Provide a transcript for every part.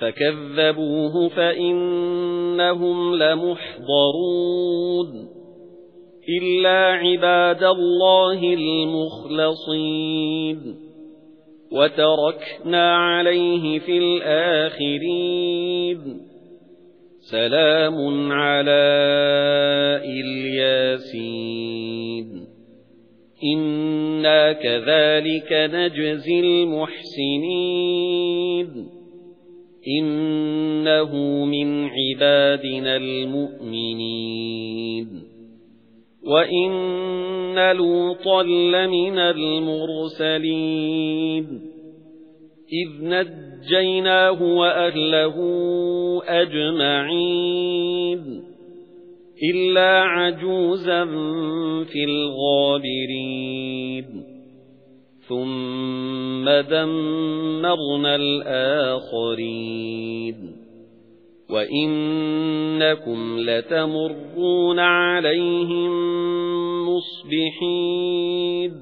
فَكَذَّبُوهُ فَإِنَّهُمْ لَمُحْضَرُونَ. إِلَّا عِبَادَ اللَّهِ الْمُخْلَصِينَ. وَتَرَكْنَا عَلَيْهِ فِي الْآخِرِينَ. سَلَامٌ عَلَى الْيَاسِينَ. إِنَّا كَذَلِكَ نَجْزِي الْمُحْسِنِينَ. إِنَّهُ مِنْ عِبَادِنَا الْمُؤْمِنِينَ. وَإِنَّ لُوطًا لَمِنَ الْمُرْسَلِينَ. إِذْ نَجَّيْنَاهُ وَأَهْلَهُ أَجْمَعِينَ. إِلَّا عَجُوزًا فِي الْغَابِرِينَ. ثُمَّ دَمَّرْنَا الْآخَرِينَ وَإِنَّكُمْ لَتَمُرُّونَ عَلَيْهِمْ مُصْبِحِينَ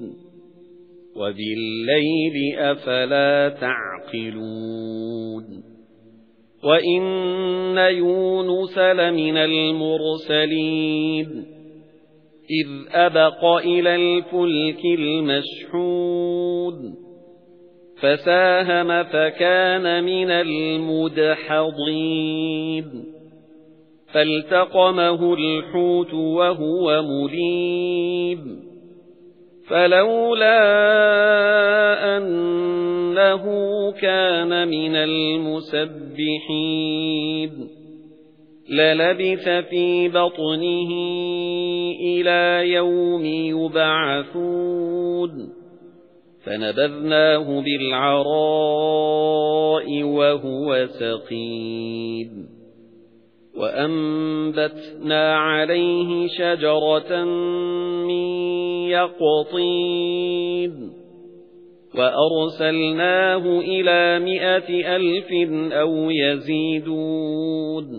وَبِاللَّيْلِ أَفَلَا تَعْقِلُونَ وَإِنَّ يُونُسَ لَمِنَ الْمُرْسَلِينَ إِذْ أَبَقَ إِلَى الْفُلْكِ الْمَشْحُونِ فَسَاهَمَ فَكَانَ مِنَ الْمُدْحَضِينَ فَالْتَقَمَهُ الْحُوتُ وَهُوَ مُلِيمٌ فَلَوْلَا أَنَّهُ كَانَ مِنَ الْمُسَبِّحِينَ لَلَبِثَ فِي بَطْنِهِ إِلَى يَوْمِ يُبْعَثُونَ فَنَبَذْنَاهُ بِالْعَرَاءِ وَهُوَ سَقِيمٌ وَأَنبَتْنَا عَلَيْهِ شَجَرَةً مِّن يَقْطِينٍ وَأَرْسَلْنَاهُ إِلَى مِائَةِ أَلْفٍ أَوْ يَزِيدُونَ